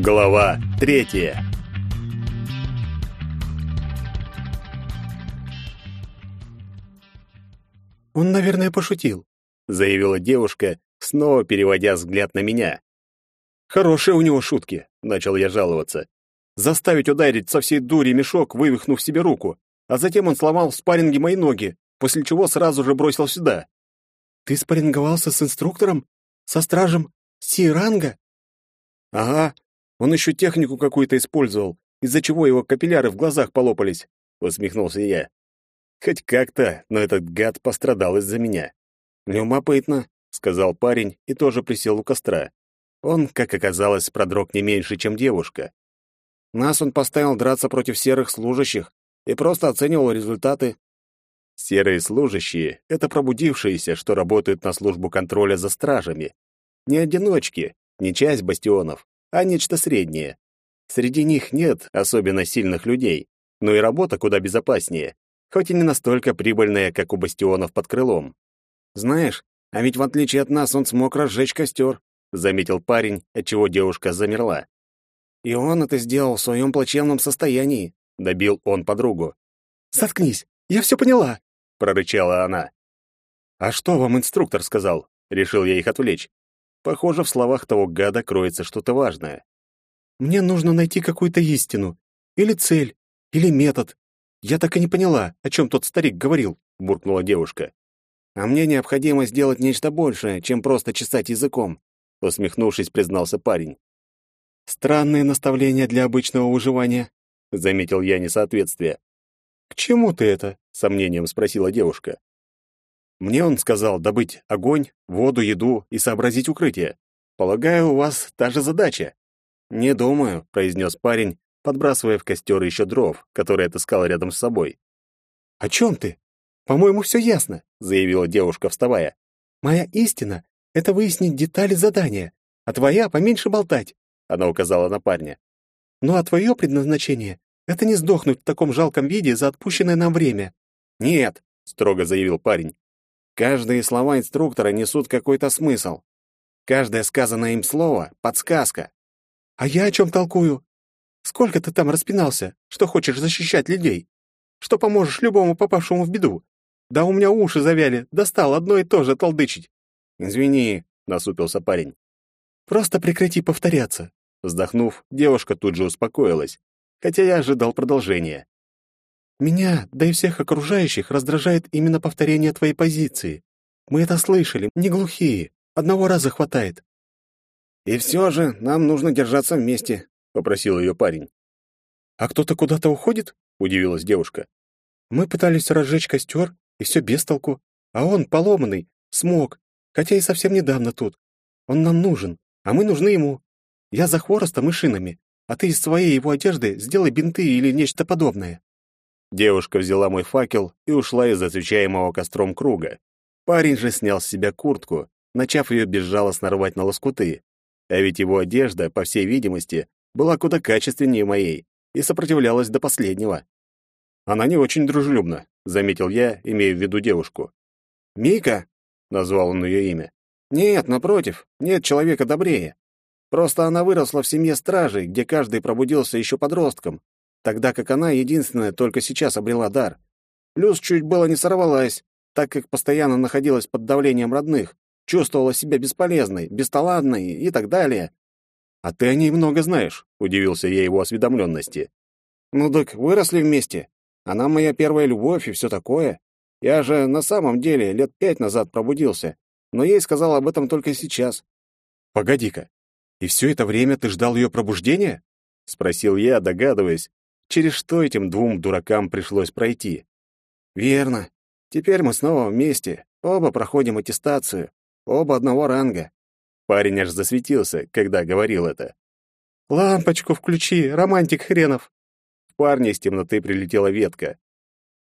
Глава третья. «Он, наверное, пошутил», — заявила девушка, снова переводя взгляд на меня. «Хорошие у него шутки», — начал я жаловаться. «Заставить ударить со всей дури мешок, вывихнув себе руку, а затем он сломал в спарринге мои ноги, после чего сразу же бросил сюда». «Ты спарринговался с инструктором? Со стражем Си-ранга?» «Ага, он еще технику какую-то использовал, из-за чего его капилляры в глазах полопались», — усмехнулся я. «Хоть как-то, но этот гад пострадал из-за меня». «Любопытно», — сказал парень и тоже присел у костра. Он, как оказалось, продрог не меньше, чем девушка. Нас он поставил драться против серых служащих и просто оценивал результаты. Серые служащие — это пробудившиеся, что работают на службу контроля за стражами. Не одиночки, не часть бастионов, а нечто среднее. Среди них нет особенно сильных людей, но и работа куда безопаснее, хоть и не настолько прибыльная, как у бастионов под крылом. Знаешь, а ведь в отличие от нас он смог разжечь костер, заметил парень, отчего девушка замерла. И он это сделал в своем плачевном состоянии, добил он подругу. Заткнись, я все поняла, прорычала она. А что вам инструктор сказал? Решил я их отвлечь. Похоже, в словах того гада кроется что-то важное. Мне нужно найти какую-то истину, или цель, или метод. Я так и не поняла, о чем тот старик говорил, буркнула девушка. А мне необходимо сделать нечто большее, чем просто чесать языком, усмехнувшись, признался парень. Странные наставления для обычного выживания, заметил я несоответствие. К чему ты это? сомнением спросила девушка. Мне он сказал добыть огонь, воду, еду и сообразить укрытие. Полагаю, у вас та же задача. Не думаю, произнес парень, подбрасывая в костер еще дров, которые отыскал рядом с собой. О чем ты? По-моему, все ясно, заявила девушка, вставая. Моя истина — это выяснить детали задания, а твоя — поменьше болтать, она указала на парня. Ну а твое предназначение — это не сдохнуть в таком жалком виде за отпущенное нам время. Нет, строго заявил парень. Каждые слова инструктора несут какой-то смысл. Каждое сказанное им слово — подсказка. А я о чем толкую? Сколько ты там распинался, что хочешь защищать людей? Что поможешь любому попавшему в беду? Да у меня уши завяли, достал одно и то же толдычить. Извини, насупился парень. Просто прекрати повторяться. Вздохнув, девушка тут же успокоилась, хотя я ожидал продолжения. Меня, да и всех окружающих, раздражает именно повторение твоей позиции. Мы это слышали, не глухие. Одного раза хватает. И все же нам нужно держаться вместе, попросил ее парень. А кто-то куда-то уходит? удивилась девушка. Мы пытались разжечь костер, и все без толку. А он поломанный, смог, хотя и совсем недавно тут. Он нам нужен, а мы нужны ему. Я за хворостом и шинами, а ты из своей его одежды сделай бинты или нечто подобное. Девушка взяла мой факел и ушла из освещаемого костром круга. Парень же снял с себя куртку, начав ее безжалостно рвать на лоскуты. А ведь его одежда, по всей видимости, была куда качественнее моей и сопротивлялась до последнего. Она не очень дружелюбна, заметил я, имея в виду девушку. Мика, назвал он ее имя. Нет, напротив, нет человека добрее. Просто она выросла в семье стражей, где каждый пробудился еще подростком, тогда как она единственная только сейчас обрела дар. Плюс чуть было не сорвалась, так как постоянно находилась под давлением родных, чувствовала себя бесполезной, бесталанной и так далее. «А ты о ней много знаешь», — удивился я его осведомленности. «Ну так выросли вместе. Она моя первая любовь и все такое. Я же на самом деле лет пять назад пробудился, но ей сказал об этом только сейчас». «Погоди-ка, и все это время ты ждал ее пробуждения?» — спросил я, догадываясь, через что этим двум дуракам пришлось пройти. Верно. Теперь мы снова вместе. Оба проходим аттестацию. Оба одного ранга. Парень аж засветился, когда говорил это. «Лампочку включи, романтик хренов!» В парня из темноты прилетела ветка.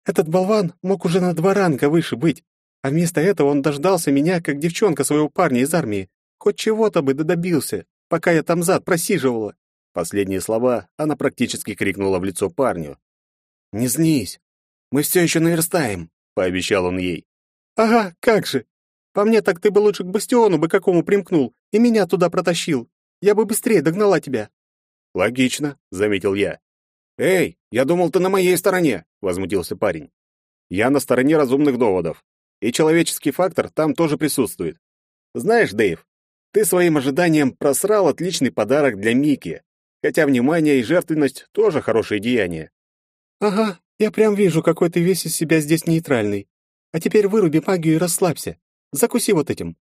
«Этот болван мог уже на два ранга выше быть, а вместо этого он дождался меня, как девчонка своего парня из армии. Хоть чего-то бы добился, пока я там зад просиживала. Последние слова она практически крикнула в лицо парню. «Не злись, мы все еще наверстаем», — пообещал он ей. «Ага, как же! По мне так ты бы лучше к бастиону бы какому примкнул и меня туда протащил. Я бы быстрее догнала тебя». Логично, заметил я. Эй, я думал, ты на моей стороне, возмутился парень. Я на стороне разумных доводов. И человеческий фактор там тоже присутствует. Знаешь, Дэйв, ты своим ожиданием просрал отличный подарок для Мики. Хотя внимание и жертвенность тоже хорошие деяния. Ага, я прям вижу, какой ты весь из себя здесь нейтральный. А теперь выруби магию и расслабься. Закуси вот этим.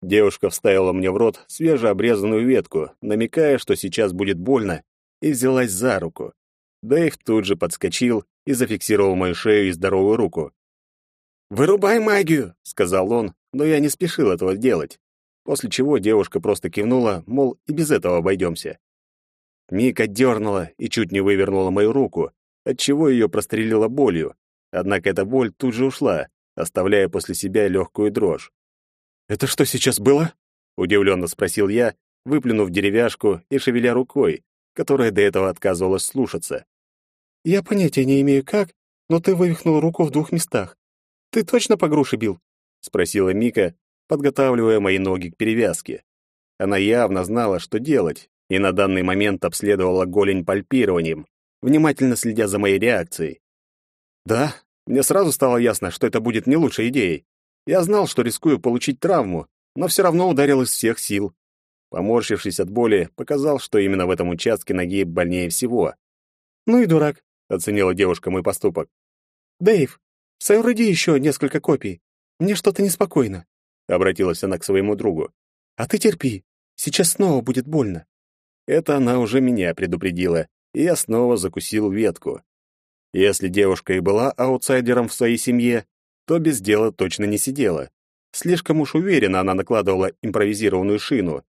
Девушка вставила мне в рот свежеобрезанную ветку, намекая, что сейчас будет больно, и взялась за руку. Дэйв тут же подскочил и зафиксировал мою шею и здоровую руку. «Вырубай магию!» — сказал он, но я не спешил этого делать, после чего девушка просто кивнула, мол, и без этого обойдемся. Мика дернула и чуть не вывернула мою руку, отчего ее прострелила болью, однако эта боль тут же ушла, оставляя после себя легкую дрожь. «Это что сейчас было?» — удивленно спросил я, выплюнув деревяшку и шевеля рукой, которая до этого отказывалась слушаться. «Я понятия не имею как, но ты вывихнул руку в двух местах. Ты точно по груше бил?» — спросила Мика, подготавливая мои ноги к перевязке. Она явно знала, что делать, и на данный момент обследовала голень пальпированием, внимательно следя за моей реакцией. «Да, мне сразу стало ясно, что это будет не лучшей идеей. Я знал, что рискую получить травму, но все равно ударил из всех сил. Поморщившись от боли, показал, что именно в этом участке ноги больнее всего. «Ну и дурак», — оценила девушка мой поступок. «Дэйв, сооруди еще несколько копий. Мне что-то неспокойно», — обратилась она к своему другу. «А ты терпи. Сейчас снова будет больно». Это она уже меня предупредила, и я снова закусил ветку. Если девушка и была аутсайдером в своей семье, то без дела точно не сидела. Слишком уж уверенно она накладывала импровизированную шину.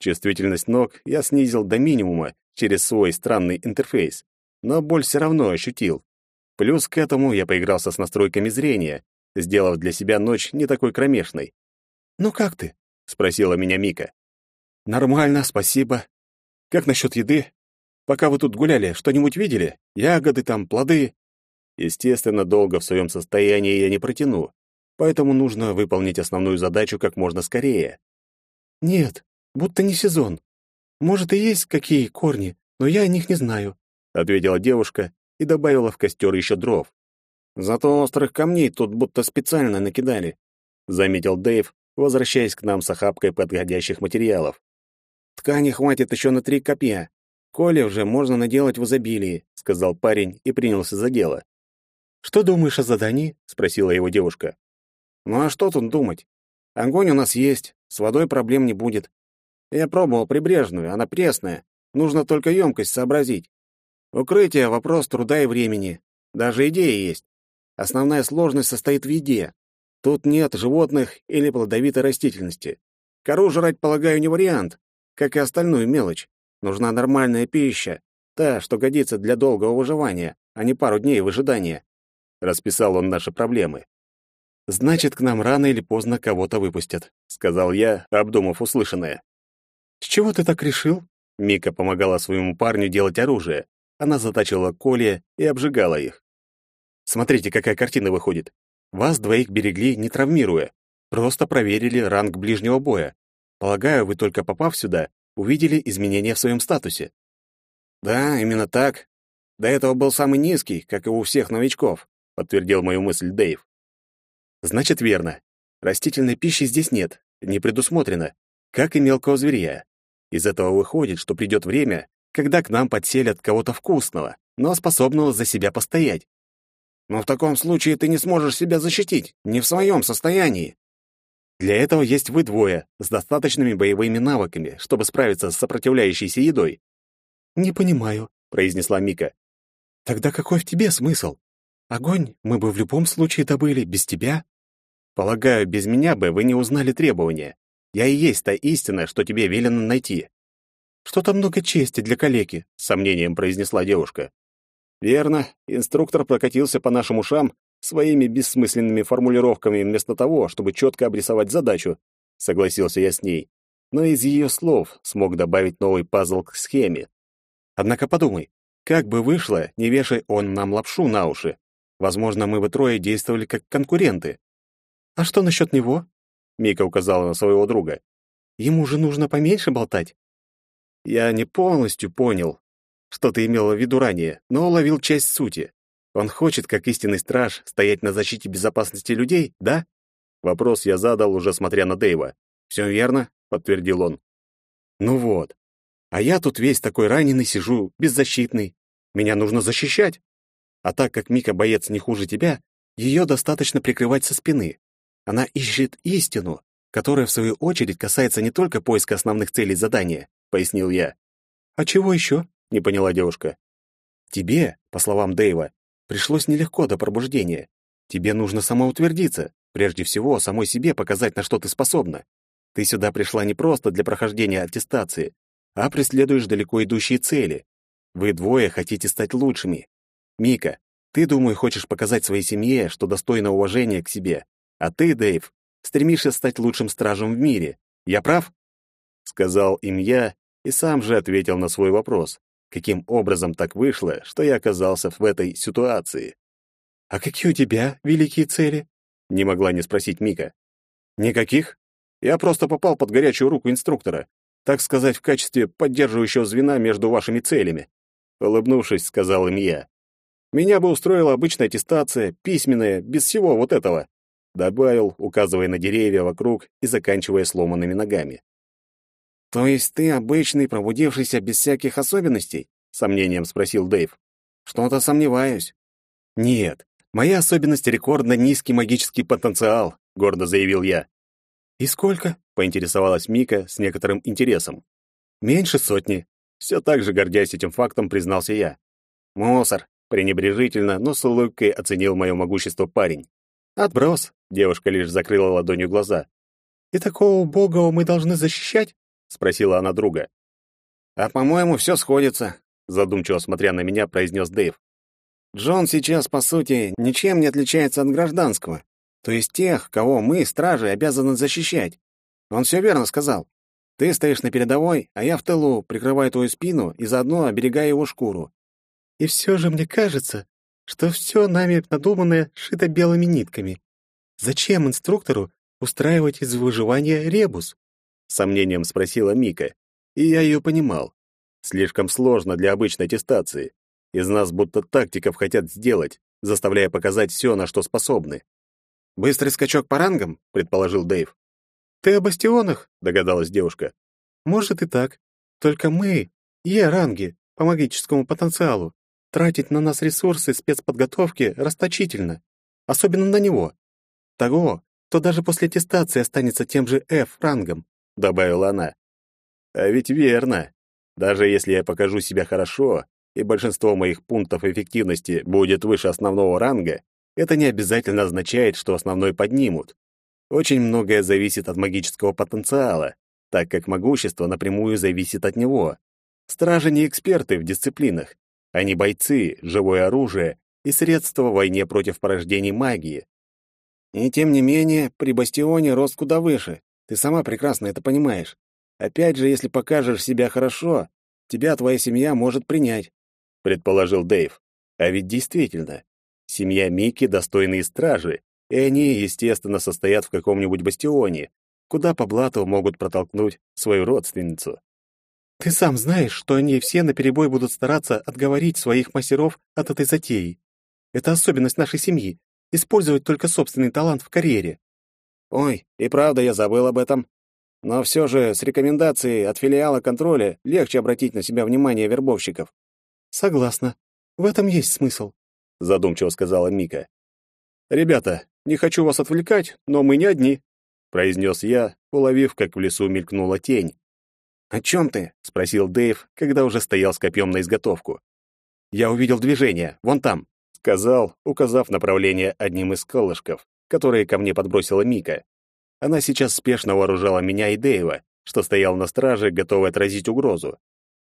Чувствительность ног я снизил до минимума через свой странный интерфейс, но боль все равно ощутил. Плюс к этому я поигрался с настройками зрения, сделав для себя ночь не такой кромешной. «Ну как ты?» — спросила меня Мика. «Нормально, спасибо. Как насчет еды? Пока вы тут гуляли, что-нибудь видели? Ягоды там, плоды?» Естественно, долго в своем состоянии я не протяну, поэтому нужно выполнить основную задачу как можно скорее. «Нет, будто не сезон. Может, и есть какие корни, но я о них не знаю», — ответила девушка и добавила в костер еще дров. «Зато острых камней тут будто специально накидали», — заметил Дэйв, возвращаясь к нам с охапкой подходящих материалов. «Ткани хватит еще на три копья. Коли уже можно наделать в изобилии», — сказал парень и принялся за дело. «Что думаешь о задании?» — спросила его девушка. «Ну а что тут думать? Огонь у нас есть, с водой проблем не будет. Я пробовал прибрежную, она пресная. Нужно только емкость сообразить. Укрытие — вопрос труда и времени. Даже идея есть. Основная сложность состоит в еде. Тут нет животных или плодовитой растительности. Кору жрать, полагаю, не вариант, как и остальную мелочь. Нужна нормальная пища, та, что годится для долгого выживания, а не пару дней выжидания. Расписал он наши проблемы. «Значит, к нам рано или поздно кого-то выпустят», — сказал я, обдумав услышанное. «С чего ты так решил?» Мика помогала своему парню делать оружие. Она затачивала колья и обжигала их. «Смотрите, какая картина выходит. Вас двоих берегли, не травмируя. Просто проверили ранг ближнего боя. Полагаю, вы только попав сюда, увидели изменения в своем статусе». «Да, именно так. До этого был самый низкий, как и у всех новичков подтвердил мою мысль Дэйв. Значит, верно. Растительной пищи здесь нет, не предусмотрено, как и мелкого зверя. Из этого выходит, что придет время, когда к нам подселят кого-то вкусного, но способного за себя постоять. Но в таком случае ты не сможешь себя защитить, не в своем состоянии. Для этого есть вы двое, с достаточными боевыми навыками, чтобы справиться с сопротивляющейся едой. «Не понимаю», — произнесла Мика. «Тогда какой в тебе смысл? Огонь мы бы в любом случае добыли, без тебя. Полагаю, без меня бы вы не узнали требования. Я и есть та истина, что тебе велено найти. Что-то много чести для калеки, с сомнением произнесла девушка. Верно, инструктор прокатился по нашим ушам своими бессмысленными формулировками вместо того, чтобы четко обрисовать задачу. Согласился я с ней, но из ее слов смог добавить новый пазл к схеме. Однако подумай, как бы вышло, не вешай он нам лапшу на уши. Возможно, мы бы трое действовали как конкуренты. А что насчет него? Мика указала на своего друга. Ему же нужно поменьше болтать. Я не полностью понял, что ты имела в виду ранее, но уловил часть сути. Он хочет, как истинный страж, стоять на защите безопасности людей, да? Вопрос я задал, уже смотря на Дэйва. «Все верно», — подтвердил он. «Ну вот. А я тут весь такой раненый сижу, беззащитный. Меня нужно защищать. А так как Мика боец не хуже тебя, ее достаточно прикрывать со спины. Она ищет истину, которая, в свою очередь, касается не только поиска основных целей задания», — пояснил я. «А чего еще?» — не поняла девушка. «Тебе, по словам Дэйва, пришлось нелегко до пробуждения. Тебе нужно самоутвердиться, прежде всего самой себе показать, на что ты способна. Ты сюда пришла не просто для прохождения аттестации, а преследуешь далеко идущие цели. Вы двое хотите стать лучшими. Мика, ты, думаю, хочешь показать своей семье, что достойно уважения к себе. А ты, Дэйв, стремишься стать лучшим стражем в мире. Я прав?» Сказал им я и сам же ответил на свой вопрос. Каким образом так вышло, что я оказался в этой ситуации? «А какие у тебя великие цели?» — не могла не спросить Мика. «Никаких. Я просто попал под горячую руку инструктора, так сказать, в качестве поддерживающего звена между вашими целями. Улыбнувшись, сказал им я. Меня бы устроила обычная аттестация, письменная, без всего вот этого. Добавил, указывая на деревья вокруг и заканчивая сломанными ногами. То есть ты обычный, пробудившийся без всяких особенностей? Сомнением спросил Дэйв. Что-то сомневаюсь. Нет, моя особенность рекордно низкий магический потенциал, гордо заявил я. «И сколько?» — поинтересовалась Мика с некоторым интересом. «Меньше сотни». Все так же, гордясь этим фактом, признался я. «Мусор», — пренебрежительно, но с улыбкой оценил мое могущество парень. «Отброс», — девушка лишь закрыла ладонью глаза. «И такого убогого мы должны защищать?» — спросила она друга. «А, по-моему, все сходится», — задумчиво смотря на меня, произнес Дэйв. «Джон сейчас, по сути, ничем не отличается от гражданского то есть тех, кого мы, стражи, обязаны защищать. Он все верно сказал. Ты стоишь на передовой, а я в тылу, прикрываю твою спину и заодно оберегаю его шкуру. И все же мне кажется, что все нами надуманное шито белыми нитками. Зачем инструктору устраивать из выживания ребус? Сомнением спросила Мика, и я ее понимал. Слишком сложно для обычной аттестации. Из нас будто тактиков хотят сделать, заставляя показать все, на что способны. «Быстрый скачок по рангам?» — предположил Дэйв. «Ты о бастионах?» — догадалась девушка. «Может и так. Только мы, Е-ранги, по магическому потенциалу, тратить на нас ресурсы спецподготовки расточительно, особенно на него. Того, кто даже после аттестации останется тем же F-рангом», — добавила она. «А ведь верно. Даже если я покажу себя хорошо, и большинство моих пунктов эффективности будет выше основного ранга, это не обязательно означает, что основной поднимут. Очень многое зависит от магического потенциала, так как могущество напрямую зависит от него. Стражи не эксперты в дисциплинах. Они бойцы, живое оружие и средства в войне против порождений магии. И тем не менее, при бастионе рост куда выше. Ты сама прекрасно это понимаешь. Опять же, если покажешь себя хорошо, тебя твоя семья может принять, предположил Дэйв. А ведь действительно, Семья Мики — достойные стражи, и они, естественно, состоят в каком-нибудь бастионе, куда по блату могут протолкнуть свою родственницу. Ты сам знаешь, что они все наперебой будут стараться отговорить своих мастеров от этой затеи. Это особенность нашей семьи — использовать только собственный талант в карьере. Ой, и правда я забыл об этом. Но все же с рекомендацией от филиала контроля легче обратить на себя внимание вербовщиков. Согласна. В этом есть смысл задумчиво сказала Мика. Ребята, не хочу вас отвлекать, но мы не одни, произнес я, уловив, как в лесу мелькнула тень. О чем ты? спросил Дэйв, когда уже стоял с копьем на изготовку. Я увидел движение, вон там, сказал, указав направление одним из колышков, которые ко мне подбросила Мика. Она сейчас спешно вооружала меня и Дэйва, что стоял на страже, готовый отразить угрозу.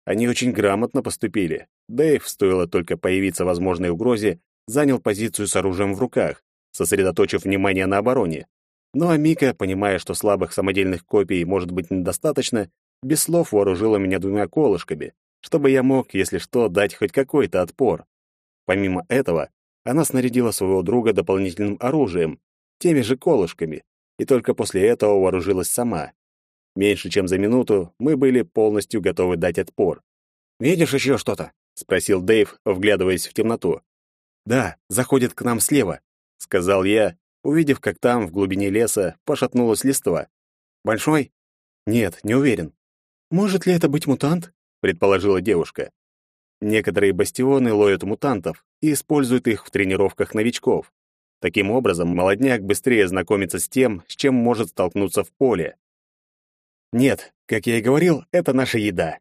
Они очень грамотно поступили. Дэйв, стоило только появиться возможной угрозе, занял позицию с оружием в руках, сосредоточив внимание на обороне. Ну а Мика, понимая, что слабых самодельных копий может быть недостаточно, без слов вооружила меня двумя колышками, чтобы я мог, если что, дать хоть какой-то отпор. Помимо этого, она снарядила своего друга дополнительным оружием, теми же колышками, и только после этого вооружилась сама. Меньше чем за минуту мы были полностью готовы дать отпор. «Видишь еще что-то?» — спросил Дэйв, вглядываясь в темноту. «Да, заходит к нам слева», — сказал я, увидев, как там, в глубине леса, пошатнулась листва. «Большой?» «Нет, не уверен». «Может ли это быть мутант?» — предположила девушка. Некоторые бастионы ловят мутантов и используют их в тренировках новичков. Таким образом, молодняк быстрее знакомится с тем, с чем может столкнуться в поле. Нет, как я и говорил, это наша еда.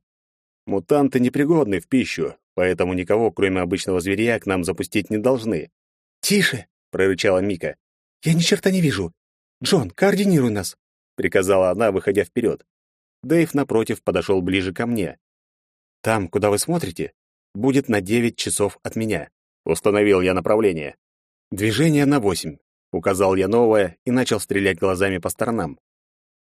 Мутанты непригодны в пищу, поэтому никого, кроме обычного зверя, к нам запустить не должны. «Тише!» — прорычала Мика. «Я ни черта не вижу. Джон, координируй нас!» — приказала она, выходя вперед. Дэйв, напротив, подошел ближе ко мне. «Там, куда вы смотрите, будет на девять часов от меня», — установил я направление. «Движение на восемь», — указал я новое и начал стрелять глазами по сторонам.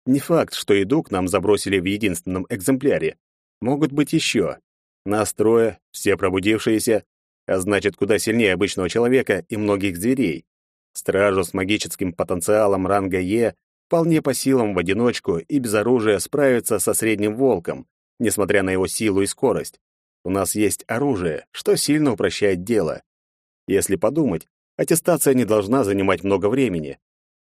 Не факт, что еду к нам забросили в единственном экземпляре. Могут быть еще. Настроя, все пробудившиеся, а значит, куда сильнее обычного человека и многих зверей. Стражу с магическим потенциалом ранга Е вполне по силам в одиночку и без оружия справиться со средним волком, несмотря на его силу и скорость. У нас есть оружие, что сильно упрощает дело. Если подумать, аттестация не должна занимать много времени,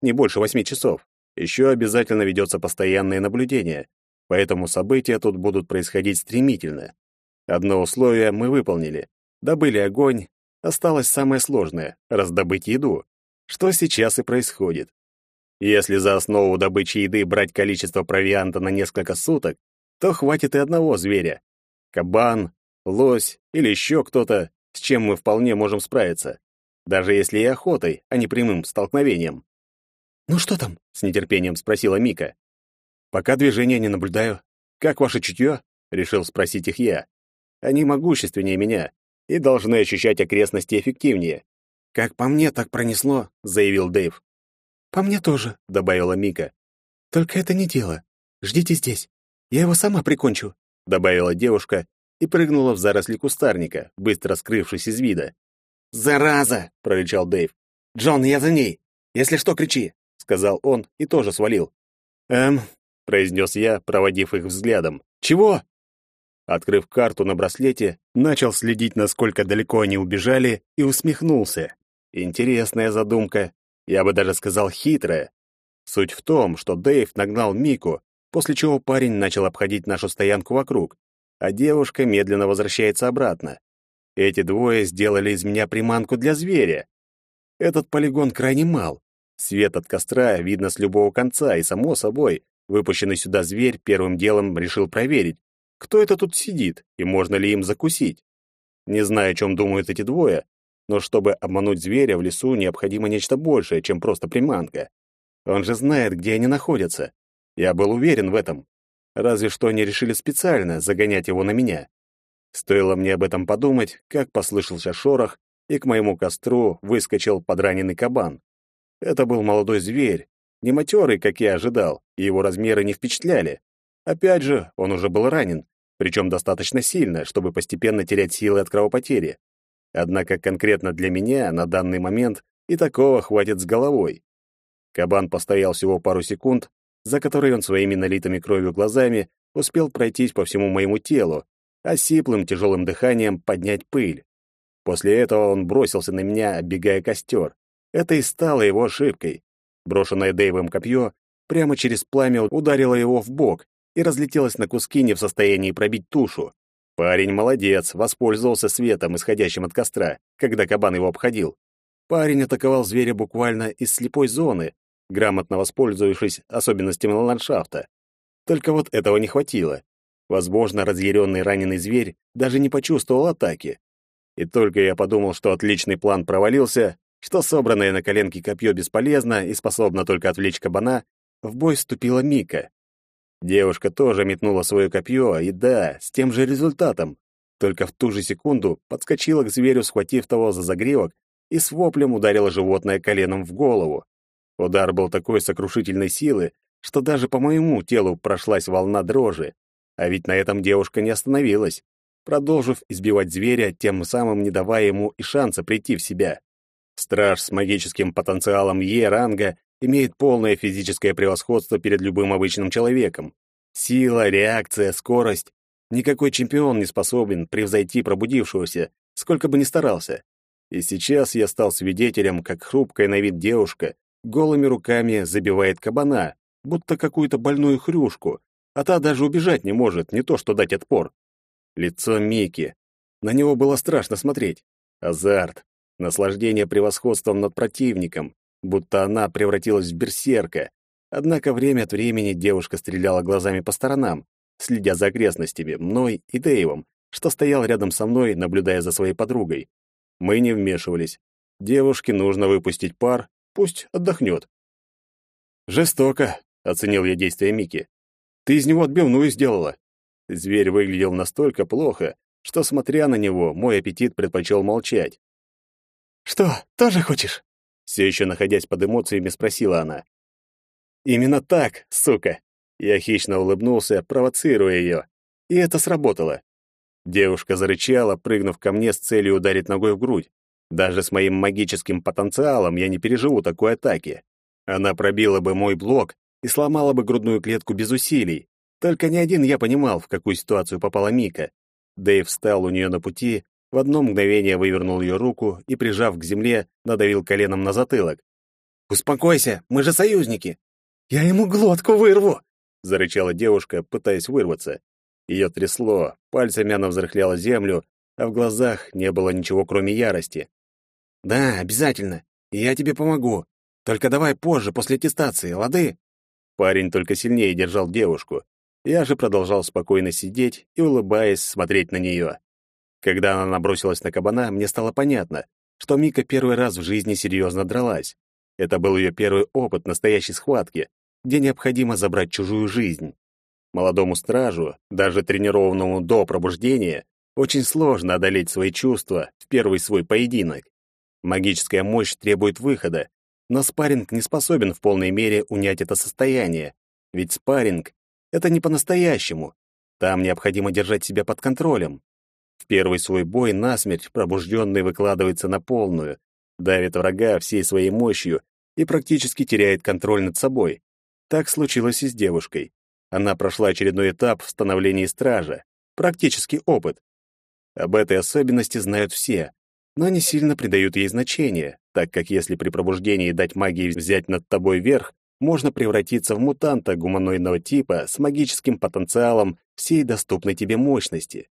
не больше восьми часов. Еще обязательно ведется постоянное наблюдение, поэтому события тут будут происходить стремительно. Одно условие мы выполнили. Добыли огонь, осталось самое сложное — раздобыть еду, что сейчас и происходит. Если за основу добычи еды брать количество провианта на несколько суток, то хватит и одного зверя. Кабан, лось или еще кто-то, с чем мы вполне можем справиться. Даже если и охотой, а не прямым столкновением. «Ну что там?» — с нетерпением спросила Мика. «Пока движения не наблюдаю. Как ваше чутье?» — решил спросить их я. Они могущественнее меня и должны ощущать окрестности эффективнее. «Как по мне, так пронесло», — заявил Дэйв. «По мне тоже», — добавила Мика. «Только это не дело. Ждите здесь. Я его сама прикончу», — добавила девушка и прыгнула в заросли кустарника, быстро скрывшись из вида. «Зараза!» — прорычал Дэйв. «Джон, я за ней. Если что, кричи!» — сказал он и тоже свалил. «Эм...» — произнес я, проводив их взглядом. «Чего?» Открыв карту на браслете, начал следить, насколько далеко они убежали, и усмехнулся. Интересная задумка. Я бы даже сказал хитрая. Суть в том, что Дэйв нагнал Мику, после чего парень начал обходить нашу стоянку вокруг, а девушка медленно возвращается обратно. Эти двое сделали из меня приманку для зверя. Этот полигон крайне мал. Свет от костра видно с любого конца, и, само собой, выпущенный сюда зверь первым делом решил проверить, кто это тут сидит и можно ли им закусить. Не знаю, о чем думают эти двое, но чтобы обмануть зверя в лесу, необходимо нечто большее, чем просто приманка. Он же знает, где они находятся. Я был уверен в этом. Разве что они решили специально загонять его на меня. Стоило мне об этом подумать, как послышался шорох, и к моему костру выскочил подраненный кабан. Это был молодой зверь, не матерый, как я ожидал, и его размеры не впечатляли. Опять же, он уже был ранен, причем достаточно сильно, чтобы постепенно терять силы от кровопотери. Однако конкретно для меня на данный момент и такого хватит с головой. Кабан постоял всего пару секунд, за которые он своими налитыми кровью глазами успел пройтись по всему моему телу, а сиплым тяжелым дыханием поднять пыль. После этого он бросился на меня, оббегая костер. Это и стало его ошибкой. Брошенное Дэйвом копье прямо через пламя ударило его в бок и разлетелось на куски не в состоянии пробить тушу. Парень молодец, воспользовался светом, исходящим от костра, когда кабан его обходил. Парень атаковал зверя буквально из слепой зоны, грамотно воспользовавшись особенностями ландшафта. Только вот этого не хватило. Возможно, разъяренный раненый зверь даже не почувствовал атаки. И только я подумал, что отличный план провалился, что собранное на коленке копье бесполезно и способно только отвлечь кабана, в бой вступила Мика. Девушка тоже метнула свое копье, и да, с тем же результатом. Только в ту же секунду подскочила к зверю, схватив того за загривок, и с воплем ударила животное коленом в голову. Удар был такой сокрушительной силы, что даже по моему телу прошлась волна дрожи. А ведь на этом девушка не остановилась, продолжив избивать зверя, тем самым не давая ему и шанса прийти в себя. Страж с магическим потенциалом Е-ранга имеет полное физическое превосходство перед любым обычным человеком. Сила, реакция, скорость. Никакой чемпион не способен превзойти пробудившегося, сколько бы ни старался. И сейчас я стал свидетелем, как хрупкая на вид девушка голыми руками забивает кабана, будто какую-то больную хрюшку, а та даже убежать не может, не то что дать отпор. Лицо Мики. На него было страшно смотреть. Азарт, наслаждение превосходством над противником, будто она превратилась в берсерка. Однако время от времени девушка стреляла глазами по сторонам, следя за окрестностями, мной и Дэйвом, что стоял рядом со мной, наблюдая за своей подругой. Мы не вмешивались. Девушке нужно выпустить пар, пусть отдохнет. «Жестоко», — оценил я действия Мики. «Ты из него отбивную сделала». Зверь выглядел настолько плохо, что, смотря на него, мой аппетит предпочел молчать. «Что, тоже хочешь?» Все еще находясь под эмоциями, спросила она. «Именно так, сука!» Я хищно улыбнулся, провоцируя ее. И это сработало. Девушка зарычала, прыгнув ко мне с целью ударить ногой в грудь. Даже с моим магическим потенциалом я не переживу такой атаки. Она пробила бы мой блок и сломала бы грудную клетку без усилий. Только не один я понимал, в какую ситуацию попала Мика. Дэйв встал у нее на пути, в одно мгновение вывернул ее руку и, прижав к земле, надавил коленом на затылок. «Успокойся, мы же союзники!» «Я ему глотку вырву!» — зарычала девушка, пытаясь вырваться. Ее трясло, пальцами она взрыхляла землю, а в глазах не было ничего, кроме ярости. «Да, обязательно. И я тебе помогу. Только давай позже, после аттестации, лады?» Парень только сильнее держал девушку. Я же продолжал спокойно сидеть и, улыбаясь, смотреть на нее. Когда она набросилась на кабана, мне стало понятно, что Мика первый раз в жизни серьезно дралась. Это был ее первый опыт настоящей схватки, где необходимо забрать чужую жизнь. Молодому стражу, даже тренированному до пробуждения, очень сложно одолеть свои чувства в первый свой поединок. Магическая мощь требует выхода, но спарринг не способен в полной мере унять это состояние, ведь спарринг — это не по-настоящему. Там необходимо держать себя под контролем. В первый свой бой насмерть пробужденный выкладывается на полную, давит врага всей своей мощью и практически теряет контроль над собой. Так случилось и с девушкой. Она прошла очередной этап в становлении стража, практический опыт. Об этой особенности знают все, но не сильно придают ей значения, так как если при пробуждении дать магии взять над тобой верх, можно превратиться в мутанта гуманоидного типа с магическим потенциалом всей доступной тебе мощности.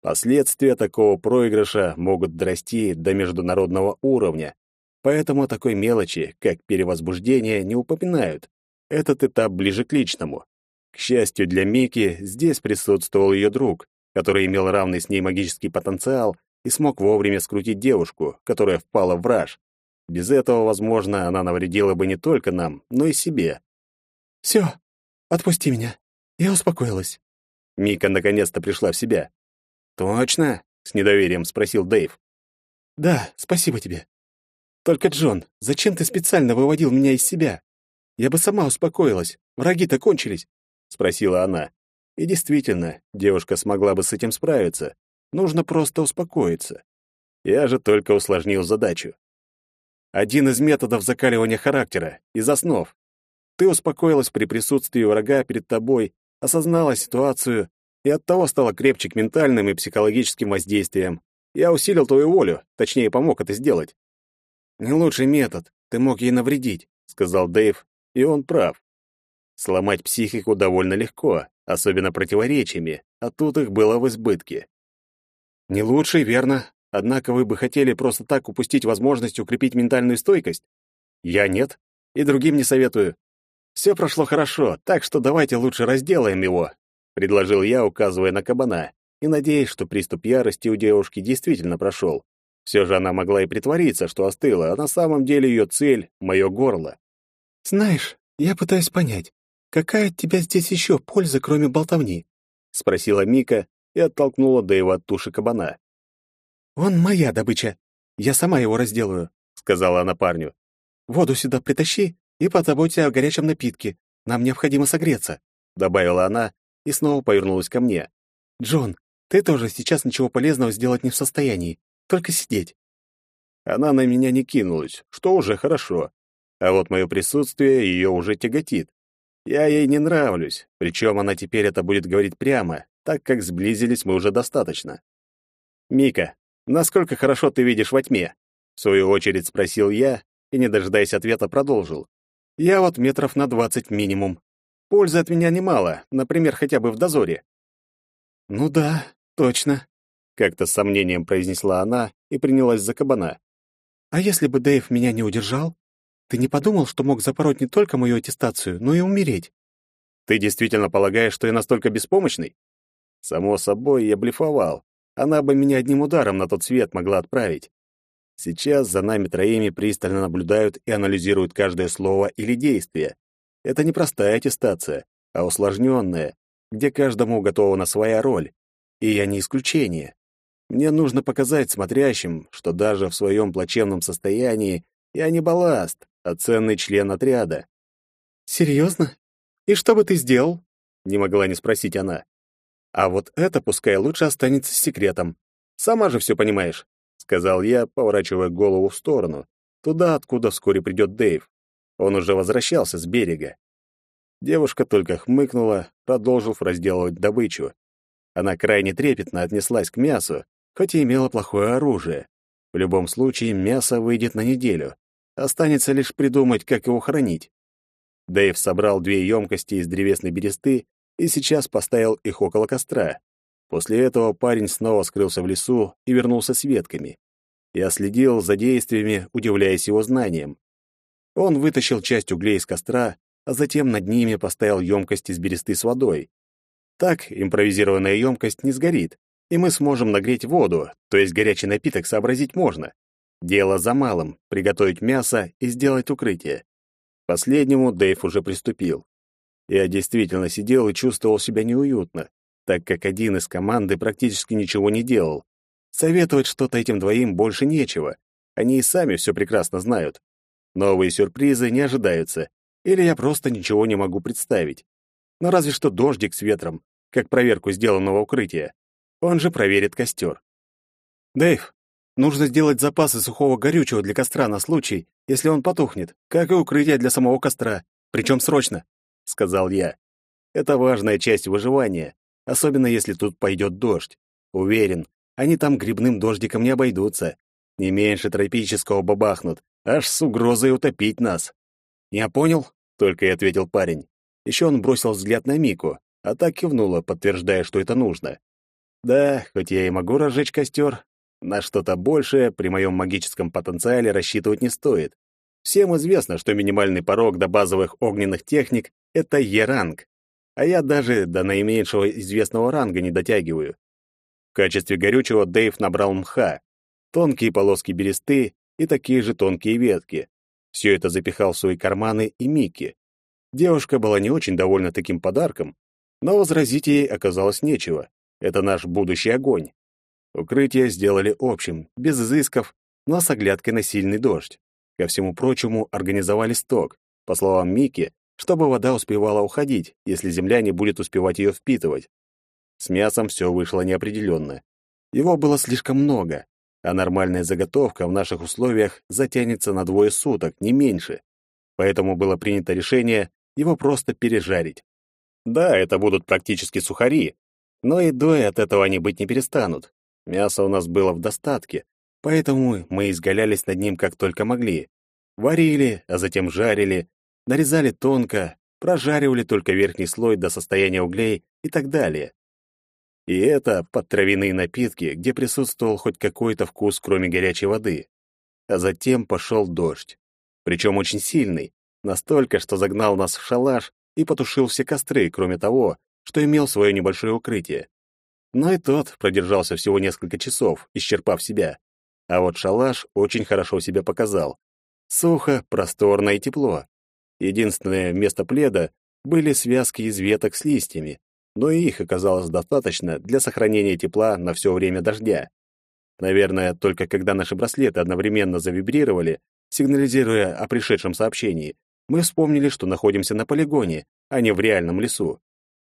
Последствия такого проигрыша могут дорасти до международного уровня, поэтому о такой мелочи, как перевозбуждение, не упоминают. Этот этап ближе к личному. К счастью для Мики, здесь присутствовал ее друг, который имел равный с ней магический потенциал и смог вовремя скрутить девушку, которая впала в раж. Без этого, возможно, она навредила бы не только нам, но и себе. «Все, отпусти меня. Я успокоилась». Мика наконец-то пришла в себя. «Точно?» — с недоверием спросил Дэйв. «Да, спасибо тебе. Только, Джон, зачем ты специально выводил меня из себя? Я бы сама успокоилась. Враги-то кончились», — спросила она. И действительно, девушка смогла бы с этим справиться. Нужно просто успокоиться. Я же только усложнил задачу. Один из методов закаливания характера, из основ. Ты успокоилась при присутствии врага перед тобой, осознала ситуацию и оттого стала крепче к ментальным и психологическим воздействиям. Я усилил твою волю, точнее, помог это сделать. «Не лучший метод, ты мог ей навредить», — сказал Дэйв, и он прав. Сломать психику довольно легко, особенно противоречиями, а тут их было в избытке. «Не лучший, верно, Однако вы бы хотели просто так упустить возможность укрепить ментальную стойкость? Я нет, и другим не советую. Все прошло хорошо, так что давайте лучше разделаем его, предложил я, указывая на кабана, и надеясь, что приступ ярости у девушки действительно прошел. Все же она могла и притвориться, что остыла, а на самом деле ее цель — мое горло. «Знаешь, я пытаюсь понять, какая от тебя здесь еще польза, кроме болтовни?» — спросила Мика и оттолкнула Дэйва от туши кабана. «Он моя добыча. Я сама его разделаю», — сказала она парню. «Воду сюда притащи и позаботься о горячем напитке. Нам необходимо согреться», — добавила она и снова повернулась ко мне. «Джон, ты тоже сейчас ничего полезного сделать не в состоянии, только сидеть». Она на меня не кинулась, что уже хорошо. А вот мое присутствие ее уже тяготит. Я ей не нравлюсь, причем она теперь это будет говорить прямо, так как сблизились мы уже достаточно. «Мика, насколько хорошо ты видишь во тьме?» В свою очередь спросил я и, не дожидаясь ответа, продолжил. «Я вот метров на двадцать минимум. Пользы от меня немало, например, хотя бы в дозоре». «Ну да, точно», — как-то с сомнением произнесла она и принялась за кабана. «А если бы Дэйв меня не удержал? Ты не подумал, что мог запороть не только мою аттестацию, но и умереть?» «Ты действительно полагаешь, что я настолько беспомощный?» Само собой, я блефовал. Она бы меня одним ударом на тот свет могла отправить. Сейчас за нами троими пристально наблюдают и анализируют каждое слово или действие. Это не простая аттестация, а усложненная, где каждому уготована своя роль. И я не исключение. Мне нужно показать смотрящим, что даже в своем плачевном состоянии я не балласт, а ценный член отряда. «Серьезно? И что бы ты сделал?» — не могла не спросить она. А вот это пускай лучше останется секретом. Сама же все понимаешь, сказал я, поворачивая голову в сторону, туда, откуда вскоре придет Дэйв. Он уже возвращался с берега. Девушка только хмыкнула, продолжив разделывать добычу. Она крайне трепетно отнеслась к мясу, хоть и имела плохое оружие. В любом случае, мясо выйдет на неделю. Останется лишь придумать, как его хранить. Дэйв собрал две емкости из древесной бересты и сейчас поставил их около костра. После этого парень снова скрылся в лесу и вернулся с ветками. Я следил за действиями, удивляясь его знаниям. Он вытащил часть углей из костра, а затем над ними поставил емкость из бересты с водой. Так импровизированная емкость не сгорит, и мы сможем нагреть воду, то есть горячий напиток сообразить можно. Дело за малым — приготовить мясо и сделать укрытие. Последнему Дэйв уже приступил. Я действительно сидел и чувствовал себя неуютно, так как один из команды практически ничего не делал. Советовать что-то этим двоим больше нечего. Они и сами все прекрасно знают. Новые сюрпризы не ожидаются, или я просто ничего не могу представить. Но разве что дождик с ветром, как проверку сделанного укрытия. Он же проверит костер. «Дэйв, нужно сделать запасы сухого горючего для костра на случай, если он потухнет, как и укрытие для самого костра, причем срочно сказал я. Это важная часть выживания, особенно если тут пойдет дождь. Уверен, они там грибным дождиком не обойдутся. Не меньше тропического бабахнут, аж с угрозой утопить нас. Я понял, только и ответил парень. Еще он бросил взгляд на Мику, а так кивнула, подтверждая, что это нужно. Да, хоть я и могу разжечь костер, на что-то большее при моем магическом потенциале рассчитывать не стоит. Всем известно, что минимальный порог до базовых огненных техник это Е-ранг, а я даже до наименьшего известного ранга не дотягиваю. В качестве горючего Дэйв набрал мха, тонкие полоски бересты и такие же тонкие ветки. Все это запихал в свои карманы и Микки. Девушка была не очень довольна таким подарком, но возразить ей оказалось нечего. Это наш будущий огонь. Укрытие сделали общим, без изысков, но с оглядкой на сильный дождь. Ко всему прочему, организовали сток. По словам Мики, чтобы вода успевала уходить, если земля не будет успевать ее впитывать. С мясом все вышло неопределенно. Его было слишком много, а нормальная заготовка в наших условиях затянется на двое суток, не меньше. Поэтому было принято решение его просто пережарить. Да, это будут практически сухари, но едой от этого они быть не перестанут. Мясо у нас было в достатке, поэтому мы изгалялись над ним как только могли. Варили, а затем жарили, нарезали тонко, прожаривали только верхний слой до состояния углей и так далее. И это под травяные напитки, где присутствовал хоть какой-то вкус, кроме горячей воды. А затем пошел дождь. Причем очень сильный, настолько, что загнал нас в шалаш и потушил все костры, кроме того, что имел свое небольшое укрытие. Но и тот продержался всего несколько часов, исчерпав себя. А вот шалаш очень хорошо себя показал. Сухо, просторно и тепло. Единственное место пледа были связки из веток с листьями, но и их оказалось достаточно для сохранения тепла на все время дождя. Наверное, только когда наши браслеты одновременно завибрировали, сигнализируя о пришедшем сообщении, мы вспомнили, что находимся на полигоне, а не в реальном лесу.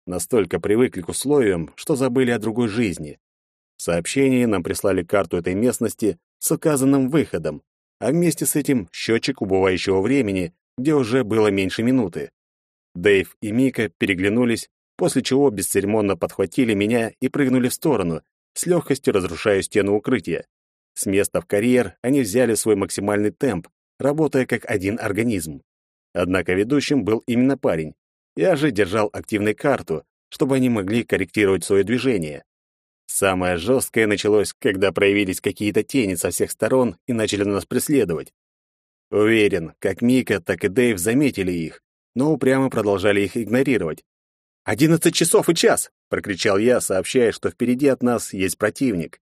Настолько привыкли к условиям, что забыли о другой жизни. В сообщении нам прислали карту этой местности с указанным выходом, а вместе с этим счетчик убывающего времени где уже было меньше минуты. Дэйв и Мика переглянулись, после чего бесцеремонно подхватили меня и прыгнули в сторону, с легкостью разрушая стену укрытия. С места в карьер они взяли свой максимальный темп, работая как один организм. Однако ведущим был именно парень. Я же держал активной карту, чтобы они могли корректировать свое движение. Самое жесткое началось, когда проявились какие-то тени со всех сторон и начали нас преследовать. Уверен, как Мика, так и Дэйв заметили их, но упрямо продолжали их игнорировать. «Одиннадцать часов и час!» — прокричал я, сообщая, что впереди от нас есть противник.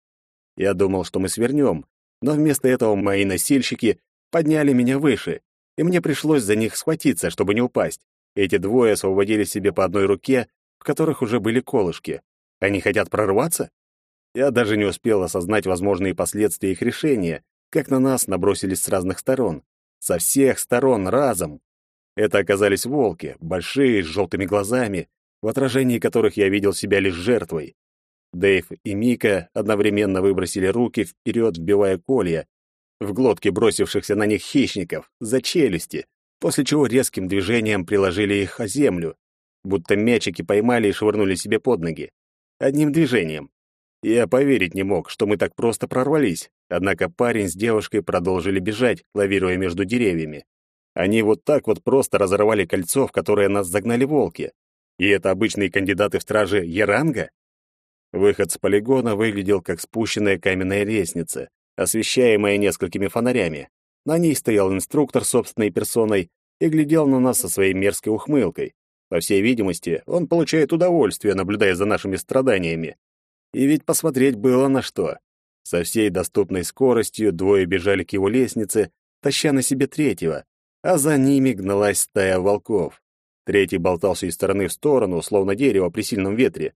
Я думал, что мы свернем, но вместо этого мои носильщики подняли меня выше, и мне пришлось за них схватиться, чтобы не упасть. Эти двое освободили себе по одной руке, в которых уже были колышки. Они хотят прорваться? Я даже не успел осознать возможные последствия их решения, как на нас набросились с разных сторон. Со всех сторон разом. Это оказались волки, большие, с желтыми глазами, в отражении которых я видел себя лишь жертвой. Дэйв и Мика одновременно выбросили руки вперед, вбивая колья, в глотки бросившихся на них хищников, за челюсти, после чего резким движением приложили их о землю, будто мячики поймали и швырнули себе под ноги одним движением. Я поверить не мог, что мы так просто прорвались, однако парень с девушкой продолжили бежать, лавируя между деревьями. Они вот так вот просто разорвали кольцо, в которое нас загнали волки. И это обычные кандидаты в стражи Яранга? Выход с полигона выглядел как спущенная каменная лестница, освещаемая несколькими фонарями. На ней стоял инструктор собственной персоной и глядел на нас со своей мерзкой ухмылкой. По всей видимости, он получает удовольствие, наблюдая за нашими страданиями. И ведь посмотреть было на что. Со всей доступной скоростью двое бежали к его лестнице, таща на себе третьего, а за ними гналась стая волков. Третий болтался из стороны в сторону, словно дерево при сильном ветре.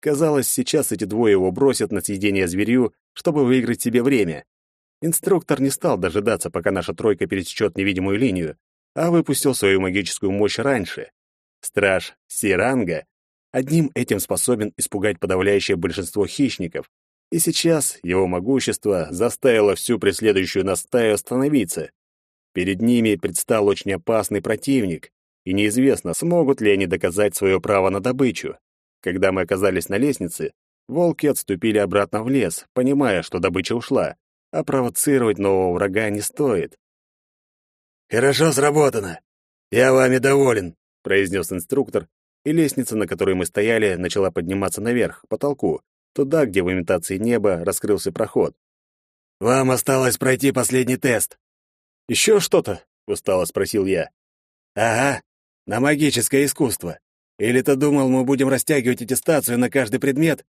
Казалось, сейчас эти двое его бросят на съедение зверю, чтобы выиграть себе время. Инструктор не стал дожидаться, пока наша тройка пересечет невидимую линию, а выпустил свою магическую мощь раньше. Страж Сиранга одним этим способен испугать подавляющее большинство хищников, и сейчас его могущество заставило всю преследующую нас стаю остановиться. Перед ними предстал очень опасный противник, и неизвестно, смогут ли они доказать свое право на добычу. Когда мы оказались на лестнице, волки отступили обратно в лес, понимая, что добыча ушла, а провоцировать нового врага не стоит. «Хорошо сработано. Я вами доволен», произнес инструктор, и лестница, на которой мы стояли, начала подниматься наверх, к потолку, туда, где в имитации неба раскрылся проход. «Вам осталось пройти последний тест». «Еще что-то?» — устало спросил я. «Ага, на магическое искусство. Или ты думал, мы будем растягивать аттестацию на каждый предмет?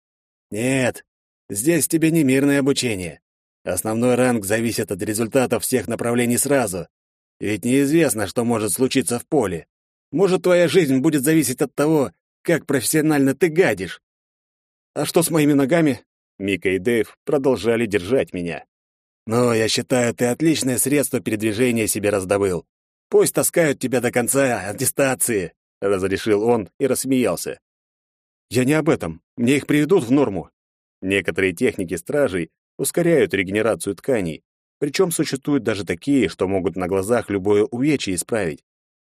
Нет, здесь тебе не мирное обучение. Основной ранг зависит от результатов всех направлений сразу. Ведь неизвестно, что может случиться в поле. Может, твоя жизнь будет зависеть от того, как профессионально ты гадишь. А что с моими ногами? Мика и Дэйв продолжали держать меня. Но я считаю, ты отличное средство передвижения себе раздобыл. Пусть таскают тебя до конца аттестации, разрешил он и рассмеялся. Я не об этом. Мне их приведут в норму. Некоторые техники стражей ускоряют регенерацию тканей, причем существуют даже такие, что могут на глазах любое увечье исправить.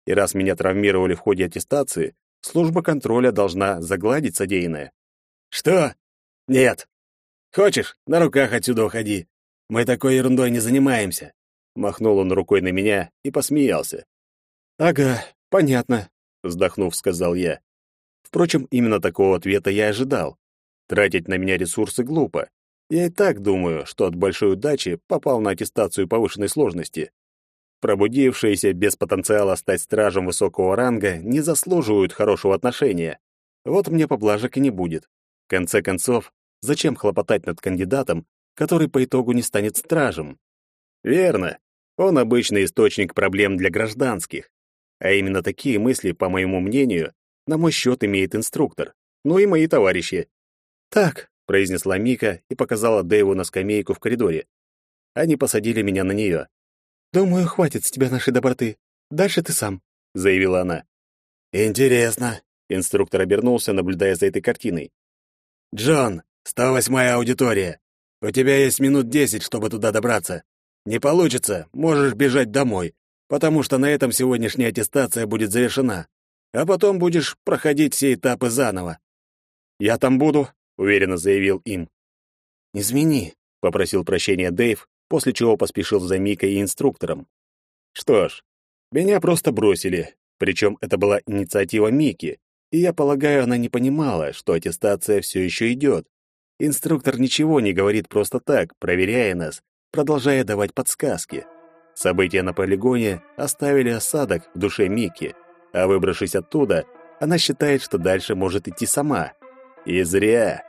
И раз меня травмировали в ходе аттестации, служба контроля должна загладить содеянное. Что? Нет. Хочешь, на руках отсюда уходи. Мы такой ерундой не занимаемся. Махнул он рукой на меня и посмеялся. Ага, понятно, вздохнув, сказал я. Впрочем, именно такого ответа я ожидал. Тратить на меня ресурсы глупо. Я и так думаю, что от большой удачи попал на аттестацию повышенной сложности. Пробудившиеся без потенциала стать стражем высокого ранга не заслуживают хорошего отношения. Вот мне поблажек и не будет. Конце концов, зачем хлопотать над кандидатом, который по итогу не станет стражем? Верно. Он обычный источник проблем для гражданских. А именно такие мысли, по моему мнению, на мой счет имеет инструктор. Ну и мои товарищи. «Так», — произнесла Мика и показала Дэйву на скамейку в коридоре. Они посадили меня на нее. «Думаю, хватит с тебя нашей доброты. Дальше ты сам», — заявила она. «Интересно», — инструктор обернулся, наблюдая за этой картиной. «Джон, 108-я аудитория. У тебя есть минут десять, чтобы туда добраться. Не получится, можешь бежать домой, потому что на этом сегодняшняя аттестация будет завершена. а потом будешь проходить все этапы заново. Я там буду, уверенно заявил им. Извини, попросил прощения Дэйв, после чего поспешил за Микой и инструктором. Что ж, меня просто бросили, причем это была инициатива Мики, и я полагаю, она не понимала, что аттестация все еще идет. Инструктор ничего не говорит просто так, проверяя нас, продолжая давать подсказки. События на полигоне оставили осадок в душе Мики, а выбравшись оттуда, она считает, что дальше может идти сама. И зря.